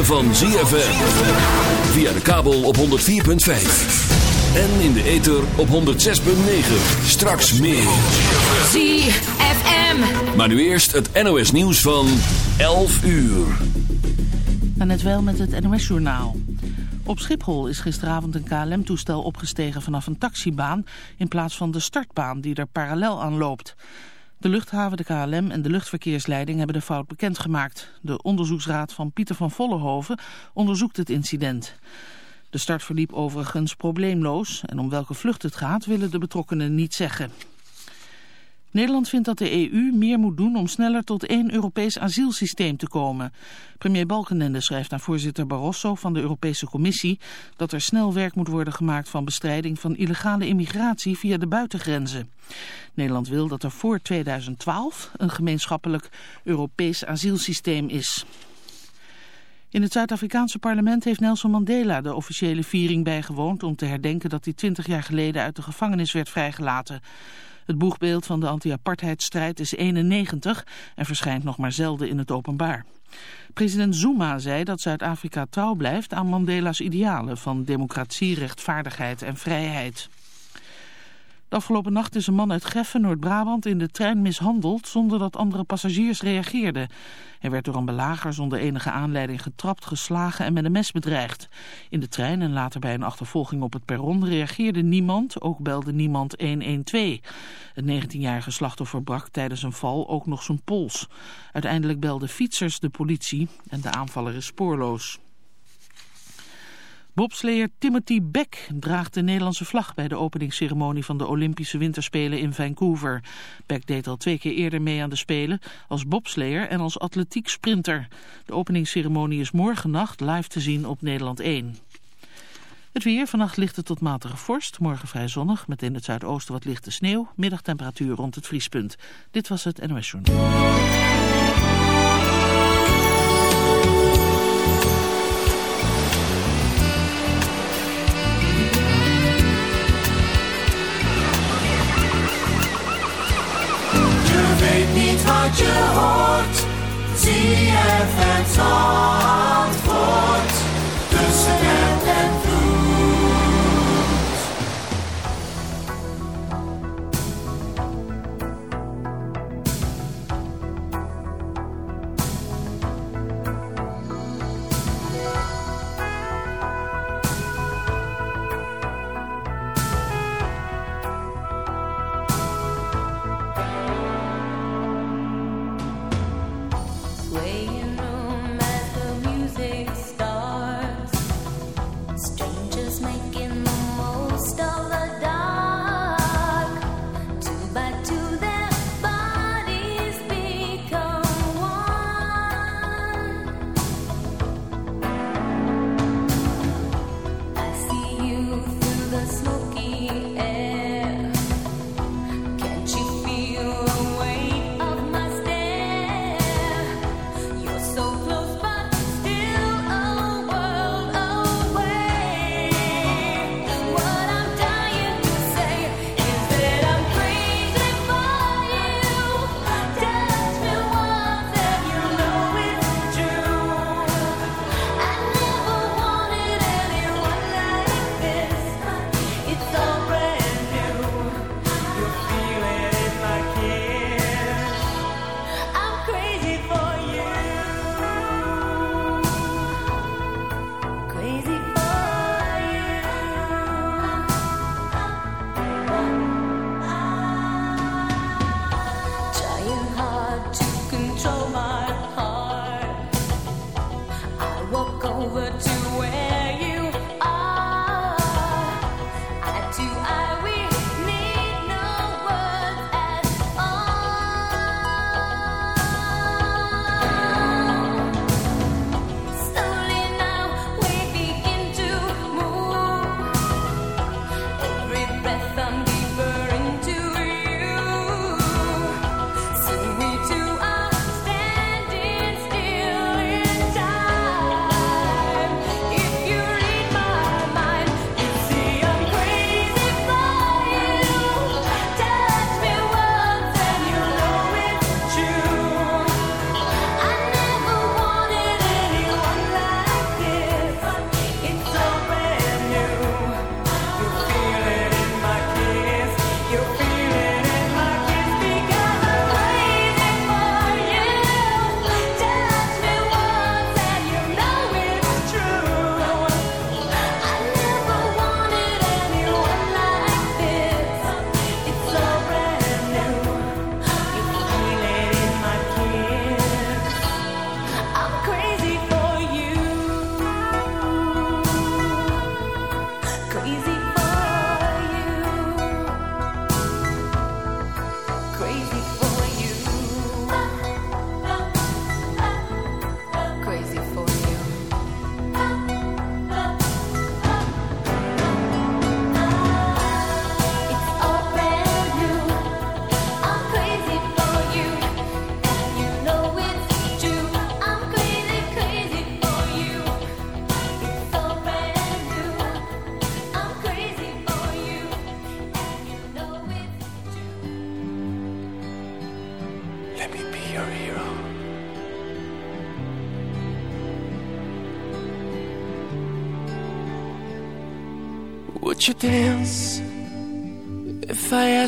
Ritme van ZFM. Via de kabel op 104.5. En in de ether op 106.9. Straks meer. ZFM. Maar nu eerst het NOS nieuws van 11 uur. En net wel met het NOS-journaal. Op Schiphol is gisteravond een KLM-toestel opgestegen vanaf een taxibaan... in plaats van de startbaan die er parallel aan loopt. De luchthaven, de KLM en de luchtverkeersleiding hebben de fout bekendgemaakt. De onderzoeksraad van Pieter van Vollenhoven onderzoekt het incident. De start verliep overigens probleemloos en om welke vlucht het gaat willen de betrokkenen niet zeggen. Nederland vindt dat de EU meer moet doen om sneller tot één Europees asielsysteem te komen. Premier Balkenende schrijft aan voorzitter Barroso van de Europese Commissie dat er snel werk moet worden gemaakt van bestrijding van illegale immigratie via de buitengrenzen. Nederland wil dat er voor 2012 een gemeenschappelijk Europees asielsysteem is. In het Zuid-Afrikaanse parlement heeft Nelson Mandela de officiële viering bijgewoond om te herdenken dat hij 20 jaar geleden uit de gevangenis werd vrijgelaten. Het boegbeeld van de anti-apartheidstrijd is 91 en verschijnt nog maar zelden in het openbaar. President Zuma zei dat Zuid-Afrika trouw blijft aan Mandela's idealen van democratie, rechtvaardigheid en vrijheid. De afgelopen nacht is een man uit Geffen, Noord-Brabant, in de trein mishandeld zonder dat andere passagiers reageerden. Hij werd door een belager zonder enige aanleiding getrapt, geslagen en met een mes bedreigd. In de trein en later bij een achtervolging op het perron reageerde niemand, ook belde niemand 112. Het 19-jarige slachtoffer brak tijdens een val ook nog zijn pols. Uiteindelijk belden fietsers de politie en de aanvaller is spoorloos. Bobsleer Timothy Beck draagt de Nederlandse vlag bij de openingsceremonie van de Olympische Winterspelen in Vancouver. Beck deed al twee keer eerder mee aan de Spelen als bobsleer en als atletiek sprinter. De openingsceremonie is morgen nacht live te zien op Nederland 1. Het weer, vannacht ligt het tot matige vorst, morgen vrij zonnig, met in het zuidoosten wat lichte sneeuw, middagtemperatuur rond het vriespunt. Dit was het NOS Journal. Je hoort. ZFM Zandvoort.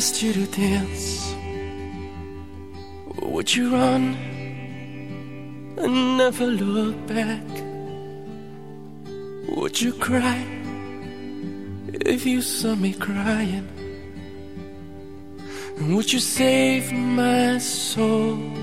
Asked you to dance, would you run and never look back? Would you cry if you saw me crying? And would you save my soul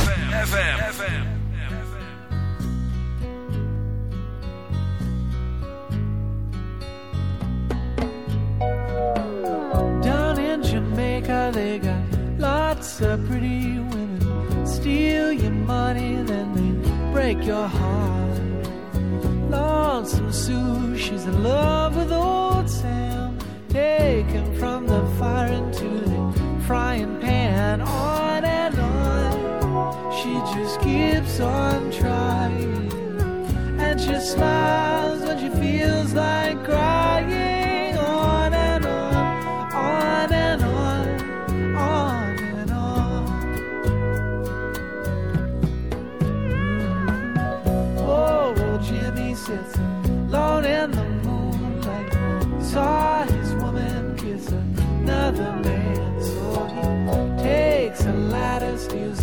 your heart. Lonesome Sue, she's in love with old Sam. Taken from the fire into the frying pan. On and on, she just keeps on trying. And she smiles.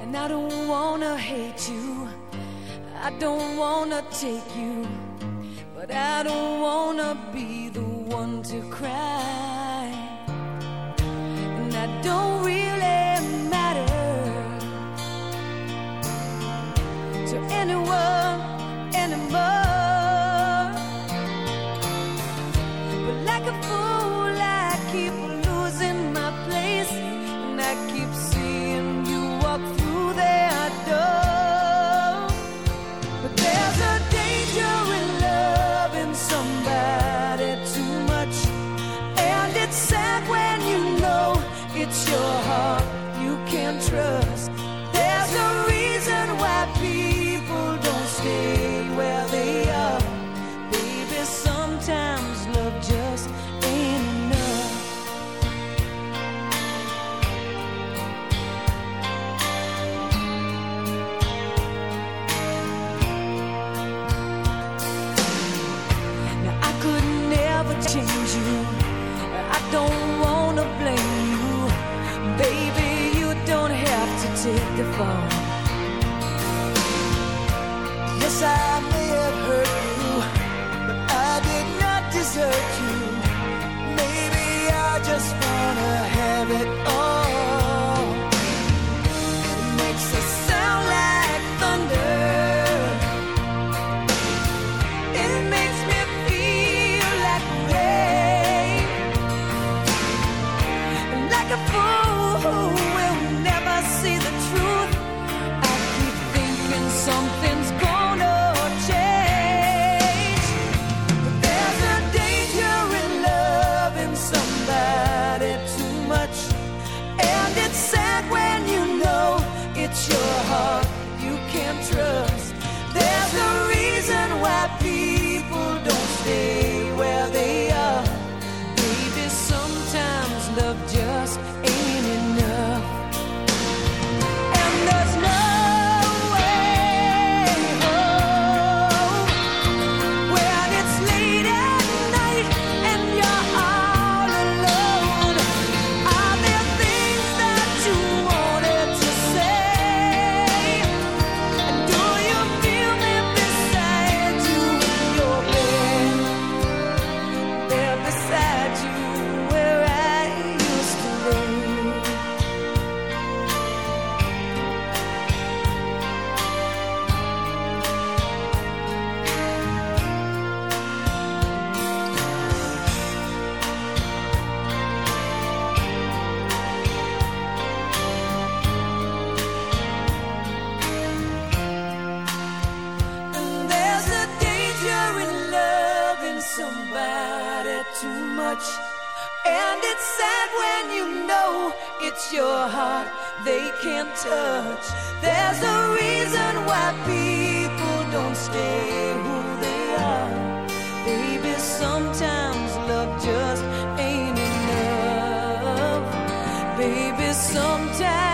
And I don't wanna hate you, I don't wanna take you. They can't touch. There's a reason why people don't stay who they are. Baby, sometimes love just ain't enough. Baby, sometimes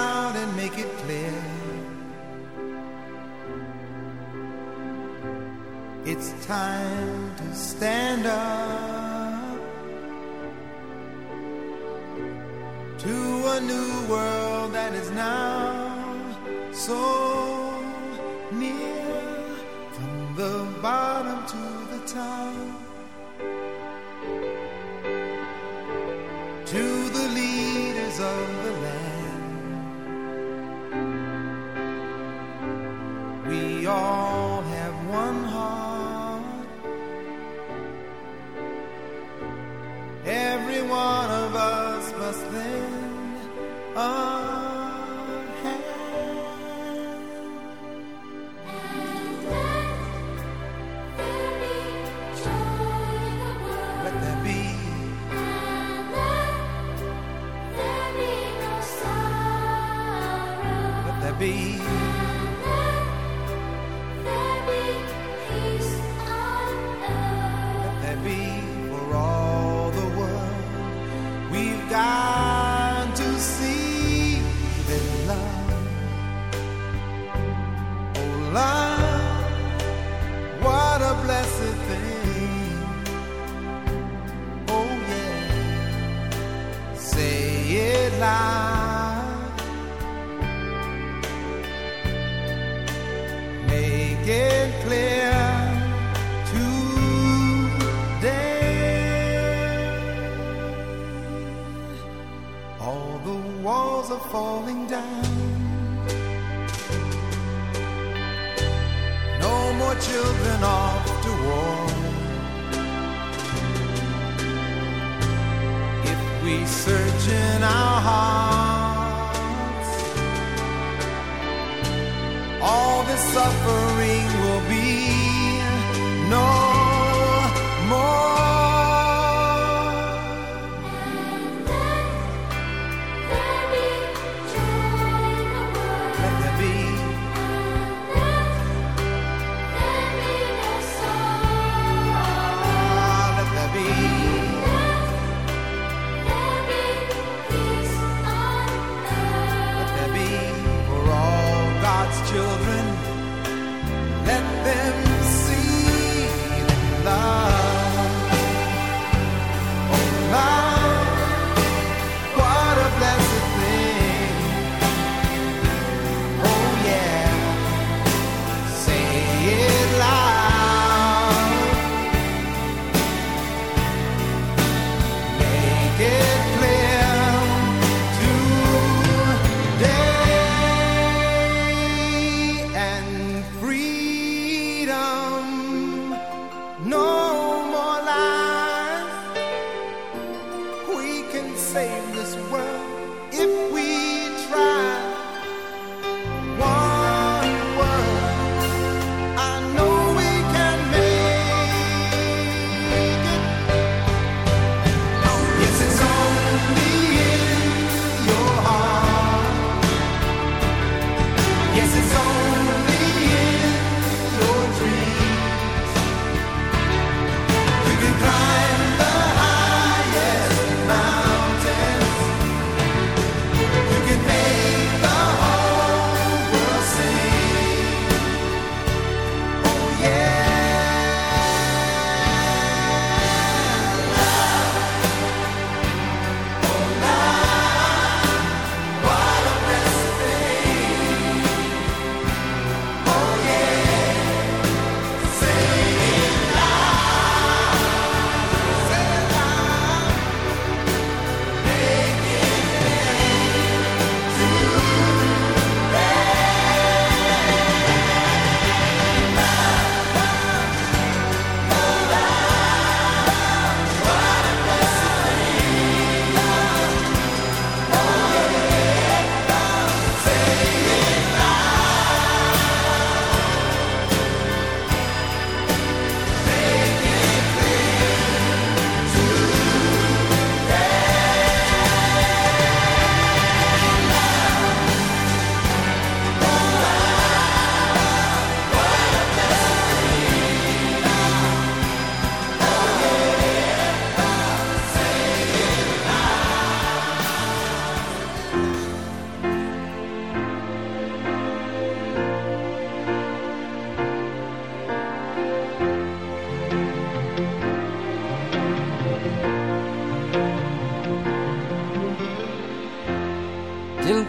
It's time to stand up to a new world that is now so near from the bottom to the top. Oh. Make it clear today. All the walls are falling down. No more children war. If we serve our hearts. All the suffering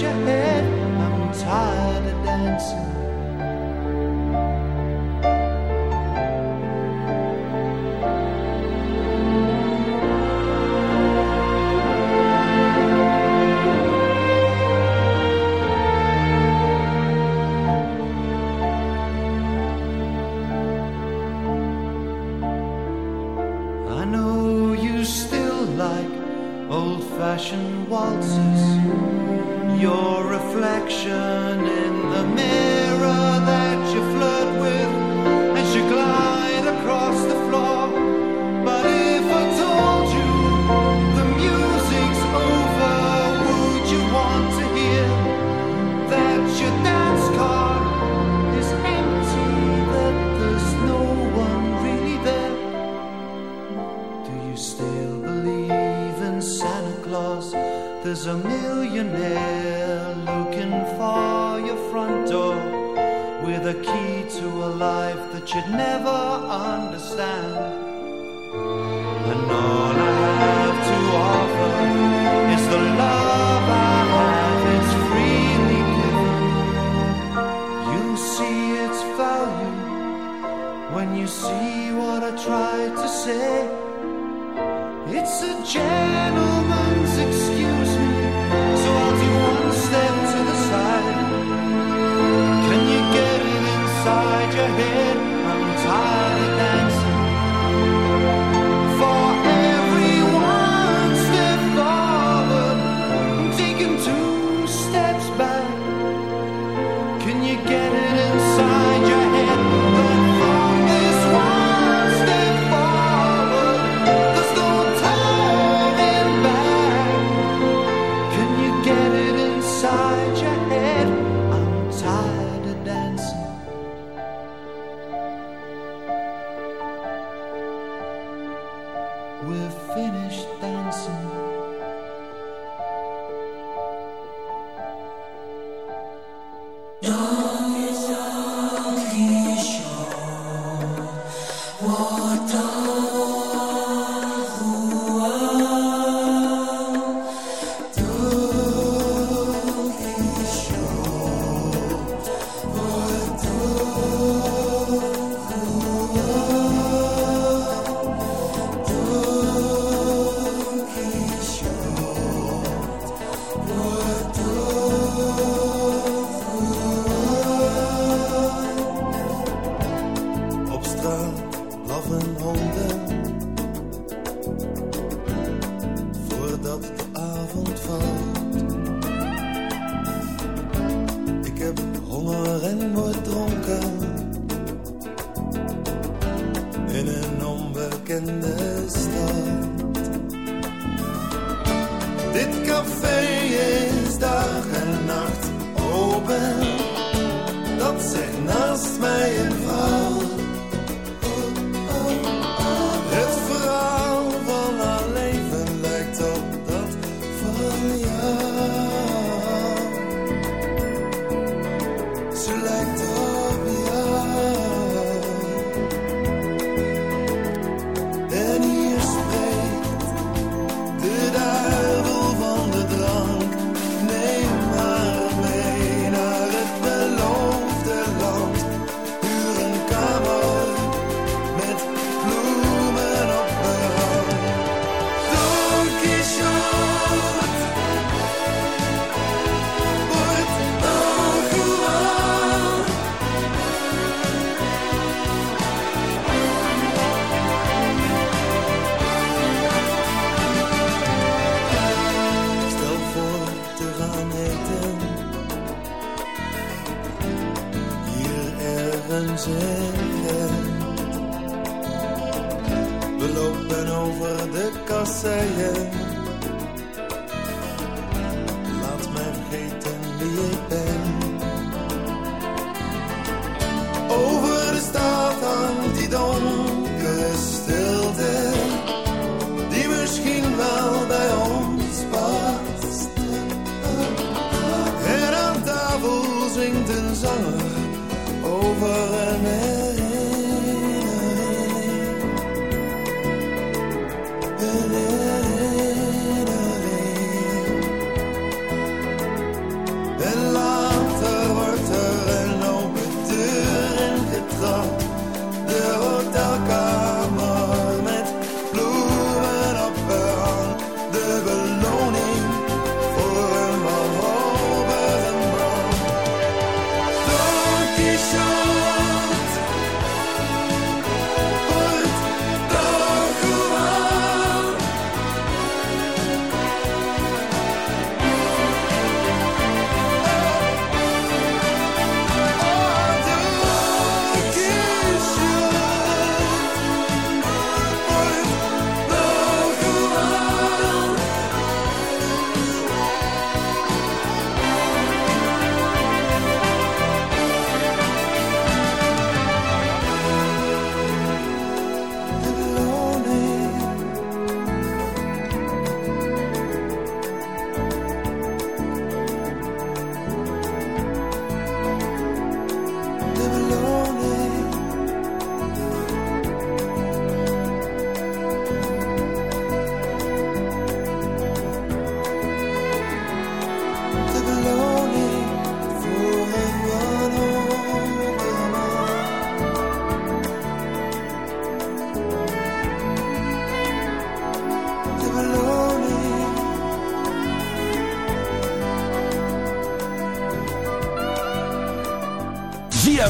Your head? I'm tired of dancing.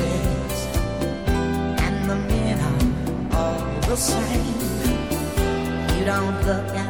faces and the men are all the same. You don't look at